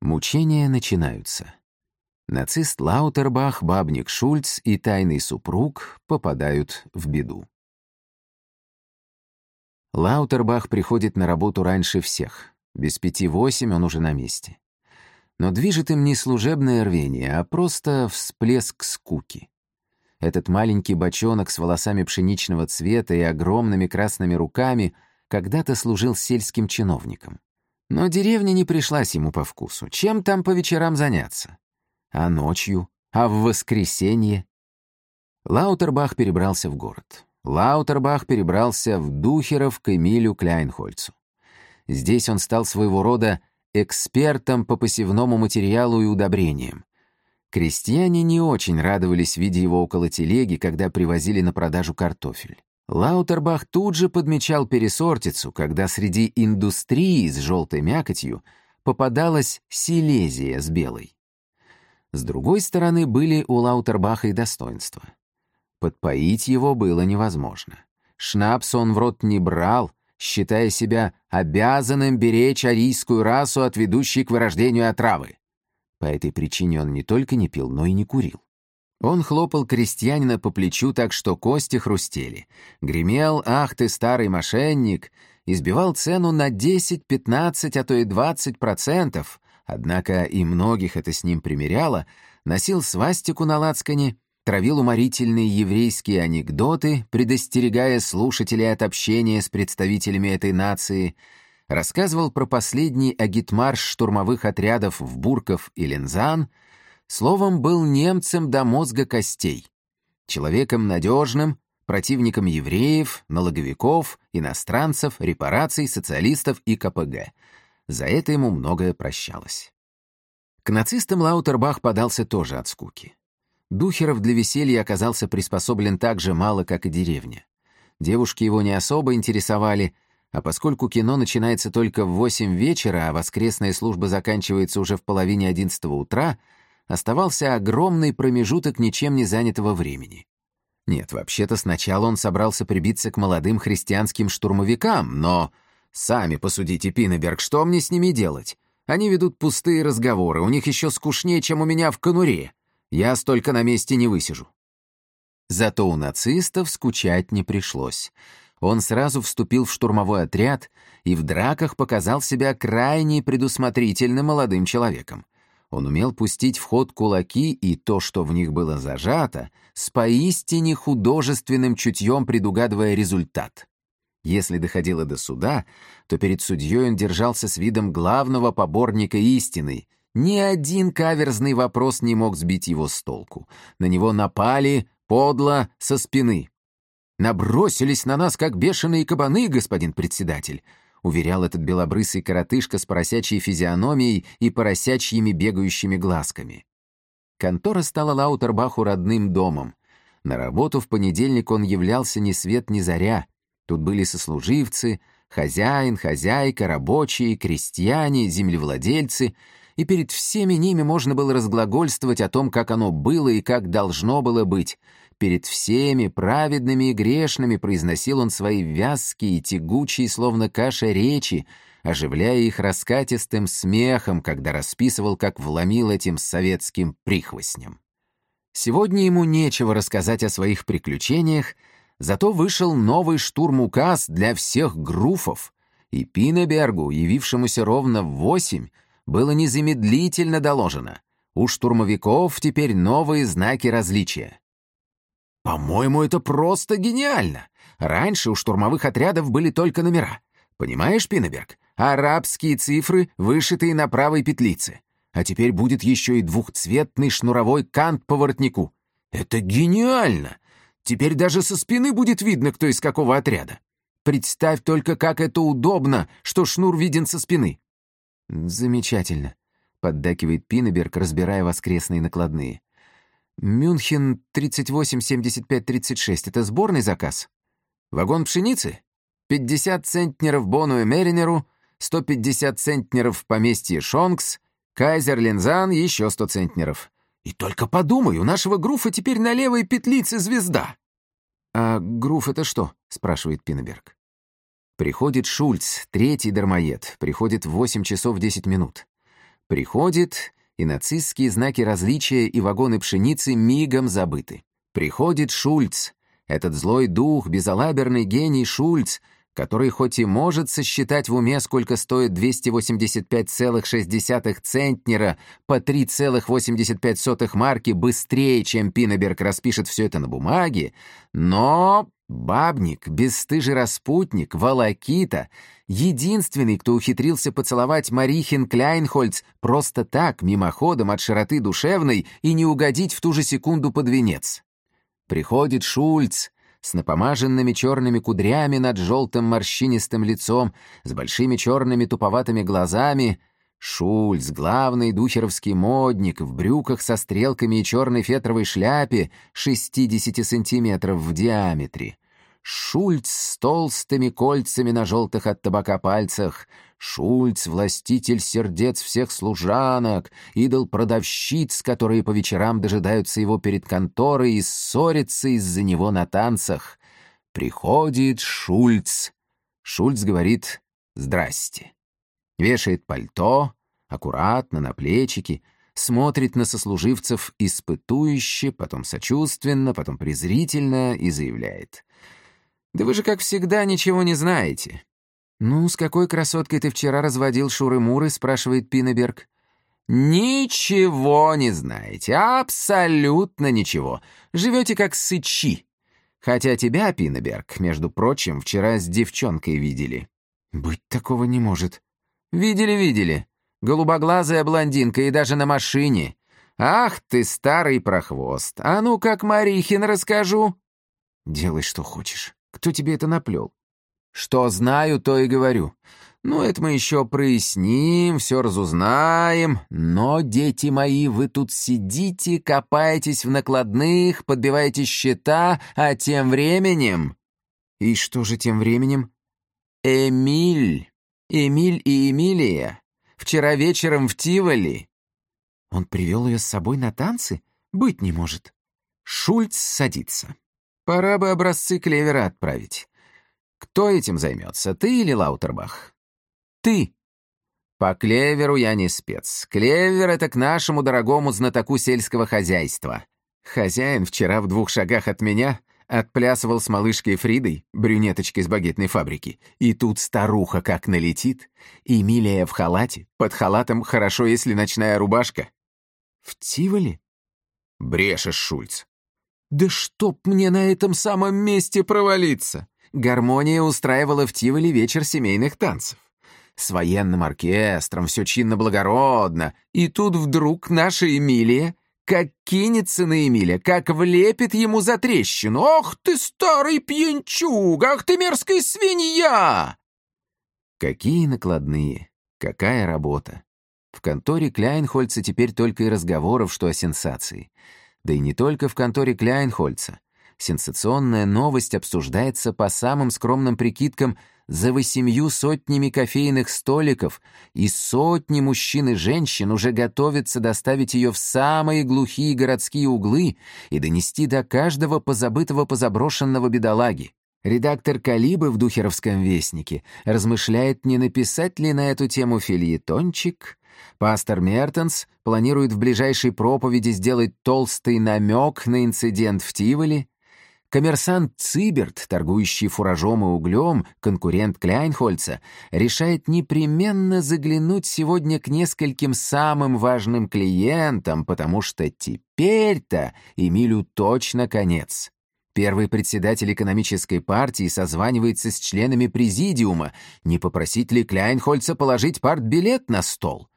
Мучения начинаются. Нацист Лаутербах, бабник Шульц и тайный супруг попадают в беду. Лаутербах приходит на работу раньше всех. Без пяти восемь он уже на месте. Но движет им не служебное рвение, а просто всплеск скуки. Этот маленький бочонок с волосами пшеничного цвета и огромными красными руками когда-то служил сельским чиновником. Но деревня не пришлась ему по вкусу. Чем там по вечерам заняться? А ночью? А в воскресенье? Лаутербах перебрался в город. Лаутербах перебрался в Духеров к Эмилю Кляйнхольцу. Здесь он стал своего рода экспертом по посевному материалу и удобрениям. Крестьяне не очень радовались, видя его около телеги, когда привозили на продажу картофель. Лаутербах тут же подмечал пересортицу, когда среди индустрии с желтой мякотью попадалась силезия с белой. С другой стороны, были у Лаутербаха и достоинства. Подпоить его было невозможно. Шнапс он в рот не брал, считая себя обязанным беречь арийскую расу от ведущей к вырождению отравы. По этой причине он не только не пил, но и не курил. Он хлопал крестьянина по плечу так, что кости хрустели. Гремел «Ах ты, старый мошенник!» избивал цену на 10, 15, а то и 20 процентов, однако и многих это с ним примеряло, носил свастику на лацкане, травил уморительные еврейские анекдоты, предостерегая слушателей от общения с представителями этой нации — рассказывал про последний агитмарш штурмовых отрядов в Бурков и Лензан, словом, был немцем до мозга костей, человеком надежным, противником евреев, налоговиков, иностранцев, репараций, социалистов и КПГ. За это ему многое прощалось. К нацистам Лаутербах подался тоже от скуки. Духеров для веселья оказался приспособлен так же мало, как и деревня. Девушки его не особо интересовали — а поскольку кино начинается только в 8 вечера, а воскресная служба заканчивается уже в половине 11 утра, оставался огромный промежуток ничем не занятого времени. Нет, вообще-то сначала он собрался прибиться к молодым христианским штурмовикам, но... Сами посудите, Пинеберг, что мне с ними делать? Они ведут пустые разговоры, у них еще скучнее, чем у меня в конуре. Я столько на месте не высижу. Зато у нацистов скучать не пришлось он сразу вступил в штурмовой отряд и в драках показал себя крайне предусмотрительным молодым человеком. Он умел пустить в ход кулаки и то, что в них было зажато, с поистине художественным чутьем предугадывая результат. Если доходило до суда, то перед судьей он держался с видом главного поборника истины. Ни один каверзный вопрос не мог сбить его с толку. На него напали подло со спины. Набросились на нас, как бешеные кабаны, господин председатель», — уверял этот белобрысый коротышка с поросячьей физиономией и поросячьими бегающими глазками. Контора стала Лаутербаху родным домом. На работу в понедельник он являлся ни свет ни заря. Тут были сослуживцы, хозяин, хозяйка, рабочие, крестьяне, землевладельцы, и перед всеми ними можно было разглагольствовать о том, как оно было и как должно было быть — Перед всеми праведными и грешными произносил он свои вязкие, тягучие, словно каша речи, оживляя их раскатистым смехом, когда расписывал, как вломил этим советским прихвостням. Сегодня ему нечего рассказать о своих приключениях, зато вышел новый штурм-указ для всех груфов, и Пинебергу, явившемуся ровно в восемь, было незамедлительно доложено. У штурмовиков теперь новые знаки различия. По-моему, это просто гениально. Раньше у штурмовых отрядов были только номера. Понимаешь, Пинеберг? Арабские цифры, вышитые на правой петлице. А теперь будет еще и двухцветный шнуровой кант по воротнику. Это гениально! Теперь даже со спины будет видно, кто из какого отряда. Представь только, как это удобно, что шнур виден со спины. Замечательно, поддакивает Пинеберг, разбирая воскресные накладные. Мюнхен 38-75-36 — это сборный заказ? Вагон пшеницы? 50 центнеров Бону и Меринеру, 150 центнеров в поместье Шонкс, Кайзер Лензан еще 100 центнеров. И только подумай, у нашего Груфа теперь на левой петлице звезда. «А Груф это что?» — спрашивает Пиннеберг. Приходит Шульц, третий дармоед, приходит в 8 часов 10 минут. Приходит, и нацистские знаки различия и вагоны пшеницы мигом забыты. Приходит Шульц, этот злой дух, безалаберный гений Шульц, который хоть и может сосчитать в уме, сколько стоит 285,6 центнера по 3,85 марки быстрее, чем Пинеберг распишет все это на бумаге, но бабник, бесстыжий распутник, волокита, единственный, кто ухитрился поцеловать Марихин Кляйнхольц просто так, мимоходом от широты душевной и не угодить в ту же секунду под венец. Приходит Шульц, с напомаженными черными кудрями над желтым морщинистым лицом, с большими черными туповатыми глазами. Шульц, главный духеровский модник, в брюках со стрелками и черной фетровой шляпе 60 сантиметров в диаметре. Шульц с толстыми кольцами на желтых от табака пальцах, Шульц — властитель сердец всех служанок, идол продавщиц, которые по вечерам дожидаются его перед конторой и ссорятся из-за него на танцах. Приходит Шульц. Шульц говорит «Здрасте». Вешает пальто, аккуратно, на плечики, смотрит на сослуживцев испытующе, потом сочувственно, потом презрительно и заявляет. «Да вы же, как всегда, ничего не знаете. «Ну, с какой красоткой ты вчера разводил шуры-муры?» — спрашивает Пинеберг. «Ничего не знаете, абсолютно ничего. Живете как сычи. Хотя тебя, Пинеберг, между прочим, вчера с девчонкой видели». «Быть такого не может». «Видели, видели. Голубоглазая блондинка и даже на машине. Ах ты, старый прохвост. А ну, как Марихин расскажу». «Делай, что хочешь. Кто тебе это наплел?» Что знаю, то и говорю. Ну, это мы еще проясним, все разузнаем. Но, дети мои, вы тут сидите, копаетесь в накладных, подбиваете счета, а тем временем... И что же тем временем? Эмиль, Эмиль и Эмилия. Вчера вечером в Тиволи. Он привел ее с собой на танцы? Быть не может. Шульц садится. Пора бы образцы клевера отправить. Кто этим займется, ты или Лаутербах? Ты. По клеверу я не спец. Клевер — это к нашему дорогому знатоку сельского хозяйства. Хозяин вчера в двух шагах от меня отплясывал с малышкой Фридой, брюнеточкой с багетной фабрики. И тут старуха как налетит. Эмилия в халате. Под халатом хорошо, если ночная рубашка. В Тиволи? Брешешь, Шульц. Да чтоб мне на этом самом месте провалиться! Гармония устраивала в Тиволе вечер семейных танцев. С военным оркестром, все чинно-благородно. И тут вдруг наша Эмилия как кинется на Эмиля, как влепит ему за трещину. «Ох ты, старый пьянчуг! Ах ты, мерзкая свинья!» Какие накладные, какая работа. В конторе Кляйнхольца теперь только и разговоров, что о сенсации. Да и не только в конторе Кляйнхольца сенсационная новость обсуждается по самым скромным прикидкам за восемью сотнями кофейных столиков, и сотни мужчин и женщин уже готовятся доставить ее в самые глухие городские углы и донести до каждого позабытого позаброшенного бедолаги. Редактор Калибы в Духеровском вестнике размышляет, не написать ли на эту тему фильетончик. Пастор Мертенс планирует в ближайшей проповеди сделать толстый намек на инцидент в Тиволе. Коммерсант Циберт, торгующий фуражом и углем, конкурент Кляйнхольца, решает непременно заглянуть сегодня к нескольким самым важным клиентам, потому что теперь-то Эмилю точно конец. Первый председатель экономической партии созванивается с членами президиума, не попросить ли Кляйнхольца положить партбилет на стол.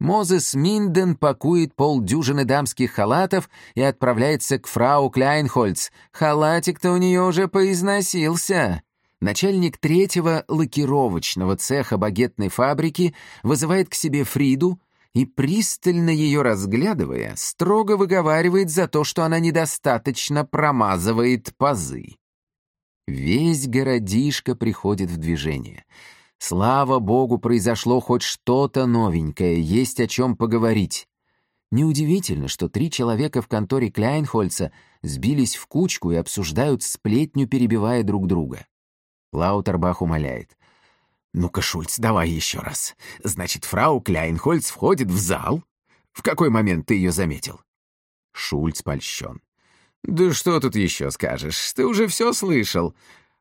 Мозес Минден пакует полдюжины дамских халатов и отправляется к фрау Кляйнхольц. Халатик-то у нее уже поизносился. Начальник третьего лакировочного цеха багетной фабрики вызывает к себе Фриду и, пристально ее разглядывая, строго выговаривает за то, что она недостаточно промазывает пазы. Весь городишко приходит в движение — Слава богу, произошло хоть что-то новенькое, есть о чем поговорить. Неудивительно, что три человека в конторе Кляйнхольца сбились в кучку и обсуждают сплетню, перебивая друг друга. Лаутербах умоляет. Ну-ка, Шульц, давай еще раз. Значит, фрау Кляйнхольц входит в зал. В какой момент ты ее заметил? Шульц польщен. Да что тут еще скажешь? Ты уже все слышал.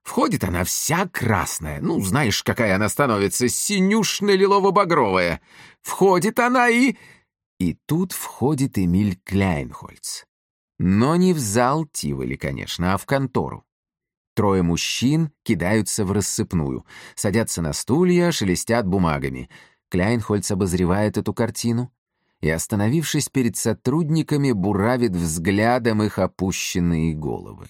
Входит она вся красная. Ну, знаешь, какая она становится, синюшно-лилово-багровая. Входит она и... И тут входит Эмиль Кляйнхольц. Но не в зал Тиволи, конечно, а в контору. Трое мужчин кидаются в рассыпную, садятся на стулья, шелестят бумагами. Кляйнхольц обозревает эту картину и, остановившись перед сотрудниками, буравит взглядом их опущенные головы.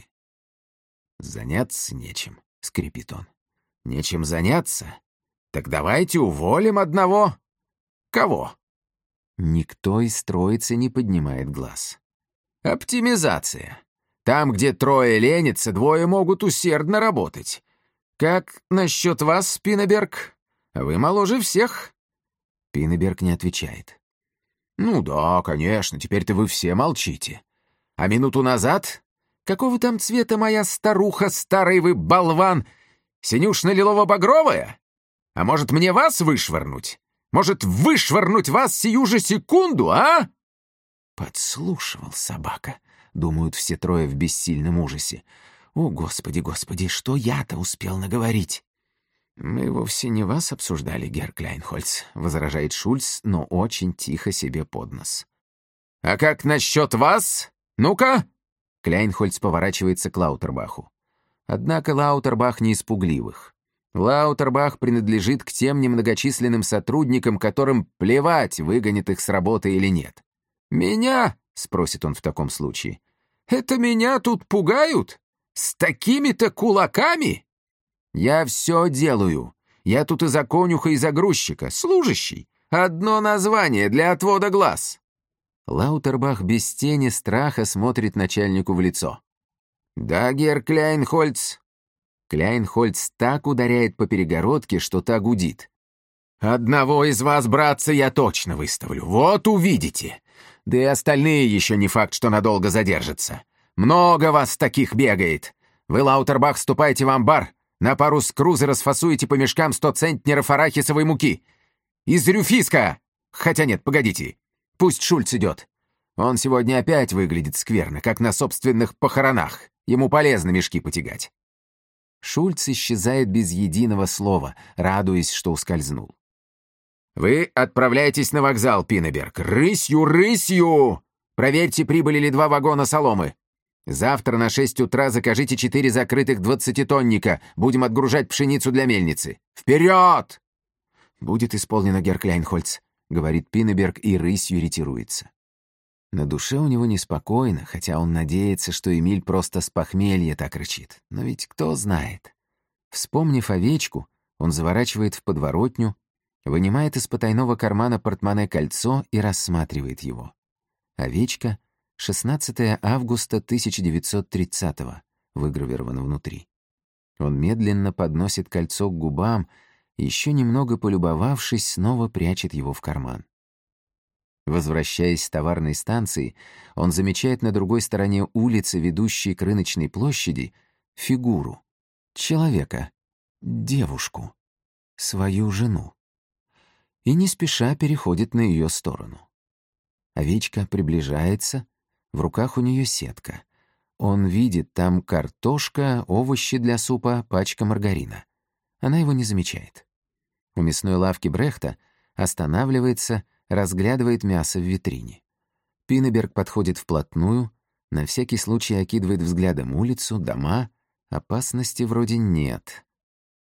«Заняться нечем», — скрипит он. «Нечем заняться? Так давайте уволим одного. Кого?» Никто из троицы не поднимает глаз. «Оптимизация. Там, где трое ленятся, двое могут усердно работать. Как насчет вас, Пинеберг? Вы моложе всех». Пинеберг не отвечает. «Ну да, конечно, теперь-то вы все молчите. А минуту назад? Какого там цвета моя старуха, старый вы болван? Синюшно-лилово-багровая? А может, мне вас вышвырнуть? Может, вышвырнуть вас сию же секунду, а?» Подслушивал собака, думают все трое в бессильном ужасе. О, господи, господи, что я-то успел наговорить? «Мы вовсе не вас обсуждали, Герр Кляйнхольц», — возражает Шульц, но очень тихо себе под нос. «А как насчет вас? Ну-ка!» Кляйнхольц поворачивается к Лаутербаху. Однако Лаутербах не испугливых. Лаутербах принадлежит к тем немногочисленным сотрудникам, которым плевать, выгонят их с работы или нет. «Меня?» — спросит он в таком случае. «Это меня тут пугают? С такими-то кулаками?» «Я все делаю. Я тут и за конюха, и за грузчика, служащий. Одно название для отвода глаз». Лаутербах без тени страха смотрит начальнику в лицо. «Да, гер Кляйнхольц, Кляйнхольц так ударяет по перегородке, что та гудит. «Одного из вас, братца, я точно выставлю. Вот увидите. Да и остальные еще не факт, что надолго задержатся. Много вас таких бегает. Вы, Лаутербах, ступайте в амбар. На пару с расфасуете по мешкам сто центнеров арахисовой муки. Из рюфиска! Хотя нет, погодите. Пусть Шульц идет. Он сегодня опять выглядит скверно, как на собственных похоронах. Ему полезно мешки потягать. Шульц исчезает без единого слова, радуясь, что ускользнул. «Вы отправляетесь на вокзал, Пинеберг. Рысью, рысью! Проверьте, прибыли ли два вагона соломы. Завтра на шесть утра закажите четыре закрытых двадцатитонника. Будем отгружать пшеницу для мельницы. Вперед!» «Будет исполнено, Геркляйнхольц», — говорит Пинеберг и рысью ретируется. На душе у него неспокойно, хотя он надеется, что Эмиль просто с похмелья так рычит. Но ведь кто знает. Вспомнив овечку, он заворачивает в подворотню, вынимает из потайного кармана портмоне кольцо и рассматривает его. Овечка — 16 августа 1930-го, выгравировано внутри. Он медленно подносит кольцо к губам, еще немного полюбовавшись, снова прячет его в карман. Возвращаясь с товарной станции, он замечает на другой стороне улицы, ведущей к рыночной площади, фигуру. Человека. Девушку. Свою жену. И не спеша переходит на ее сторону. Овечка приближается, в руках у нее сетка. Он видит там картошка, овощи для супа, пачка маргарина. Она его не замечает. У мясной лавки Брехта останавливается — разглядывает мясо в витрине. Пинеберг подходит вплотную, на всякий случай окидывает взглядом улицу, дома. Опасности вроде нет.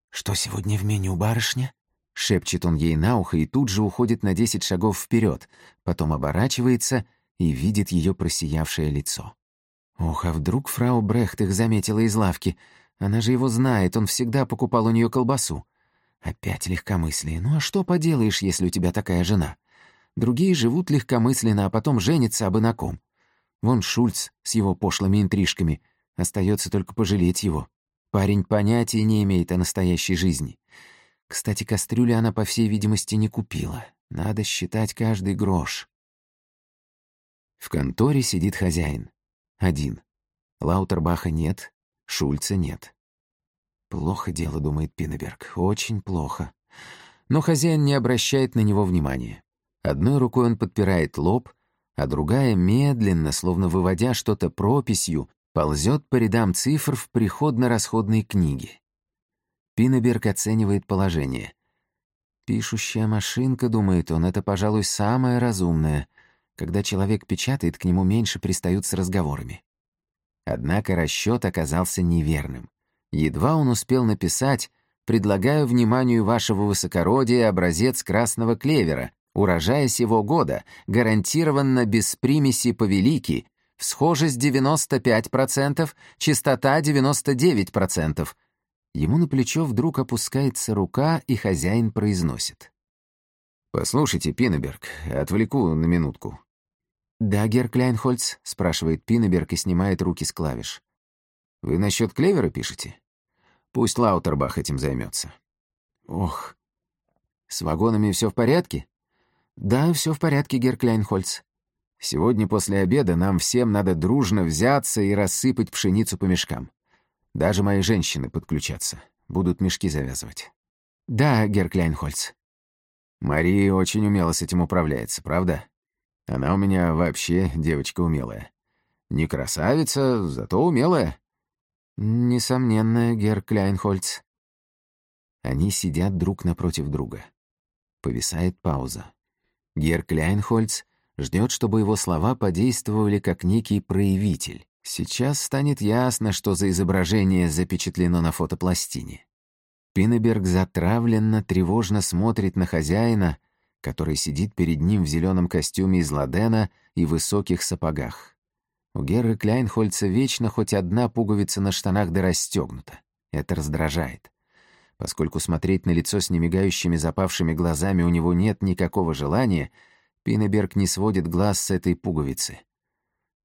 «Что сегодня в меню, барышня?» Шепчет он ей на ухо и тут же уходит на десять шагов вперед, потом оборачивается и видит ее просиявшее лицо. Ох, а вдруг фрау Брехт их заметила из лавки? Она же его знает, он всегда покупал у нее колбасу. Опять легкомыслие. Ну а что поделаешь, если у тебя такая жена? Другие живут легкомысленно, а потом женятся абы на ком. Вон Шульц с его пошлыми интрижками. Остается только пожалеть его. Парень понятия не имеет о настоящей жизни. Кстати, кастрюли она, по всей видимости, не купила. Надо считать каждый грош. В конторе сидит хозяин. Один. Лаутербаха нет, Шульца нет. Плохо дело, думает Пинеберг, очень плохо. Но хозяин не обращает на него внимания. Одной рукой он подпирает лоб, а другая медленно, словно выводя что-то прописью, ползет по рядам цифр в приходно-расходной книге. Пинеберг оценивает положение. «Пишущая машинка», — думает он, — «это, пожалуй, самое разумное. Когда человек печатает, к нему меньше пристают с разговорами». Однако расчет оказался неверным. Едва он успел написать «Предлагаю вниманию вашего высокородия образец красного клевера, урожая сего года, гарантированно без примеси повелики, всхожесть 95%, чистота 99%. Ему на плечо вдруг опускается рука, и хозяин произносит. «Послушайте, Пинеберг, отвлеку на минутку». «Да, Герр Кляйнхольц?» — спрашивает Пинеберг и снимает руки с клавиш. «Вы насчет клевера пишете? Пусть Лаутербах этим займется. «Ох, с вагонами все в порядке?» «Да, все в порядке, Герр Кляйнхольц. Сегодня после обеда нам всем надо дружно взяться и рассыпать пшеницу по мешкам. Даже мои женщины подключатся, будут мешки завязывать». «Да, Герр Кляйнхольц». Мария очень умело с этим управляется, правда? Она у меня вообще девочка умелая. Не красавица, зато умелая. Несомненно, Герр Кляйнхольц. Они сидят друг напротив друга. Повисает пауза. Гер Кляйнхольц ждет, чтобы его слова подействовали как некий проявитель. Сейчас станет ясно, что за изображение запечатлено на фотопластине. Пинеберг затравленно, тревожно смотрит на хозяина, который сидит перед ним в зеленом костюме из ладена и высоких сапогах. У Герры Кляйнхольца вечно хоть одна пуговица на штанах да расстегнута. Это раздражает. Поскольку смотреть на лицо с немигающими запавшими глазами у него нет никакого желания, Пинеберг не сводит глаз с этой пуговицы.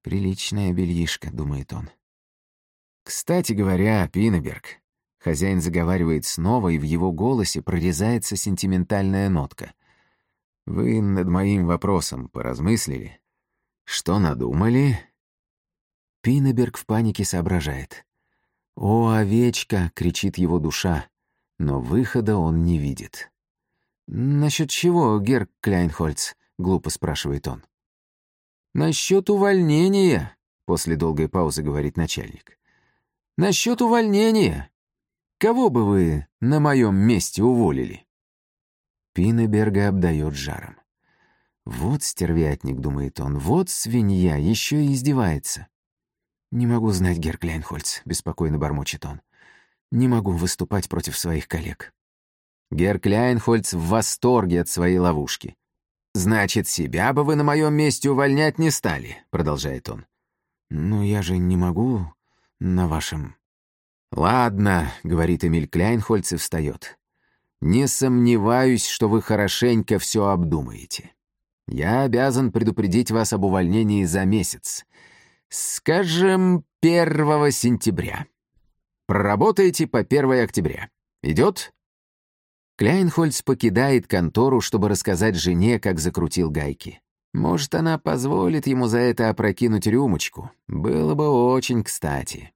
«Приличная бельишка», — думает он. «Кстати говоря, Пинеберг», — хозяин заговаривает снова, и в его голосе прорезается сентиментальная нотка. «Вы над моим вопросом поразмыслили? Что надумали?» Пинеберг в панике соображает. «О, овечка!» — кричит его душа но выхода он не видит. «Насчет чего, Герр Кляйнхольц?» — глупо спрашивает он. «Насчет увольнения», — после долгой паузы говорит начальник. «Насчет увольнения. Кого бы вы на моем месте уволили?» Пинеберга обдает жаром. «Вот стервятник», — думает он, — «вот свинья, еще и издевается». «Не могу знать, Герр Кляйнхольц», — беспокойно бормочет он. Не могу выступать против своих коллег. Гер Кляйнхольц в восторге от своей ловушки. «Значит, себя бы вы на моем месте увольнять не стали», — продолжает он. «Ну, я же не могу на вашем...» «Ладно», — говорит Эмиль Кляйнхольц и встает. «Не сомневаюсь, что вы хорошенько все обдумаете. Я обязан предупредить вас об увольнении за месяц. Скажем, 1 сентября. Проработаете по 1 октября. Идет? Кляйнхольц покидает контору, чтобы рассказать жене, как закрутил гайки. Может, она позволит ему за это опрокинуть рюмочку. Было бы очень кстати.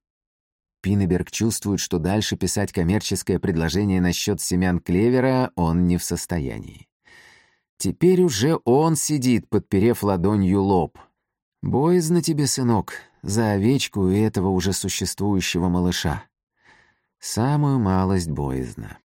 Пинеберг чувствует, что дальше писать коммерческое предложение насчет семян клевера он не в состоянии. Теперь уже он сидит, подперев ладонью лоб. Боязно тебе, сынок, за овечку и этого уже существующего малыша. Самую малость боязно.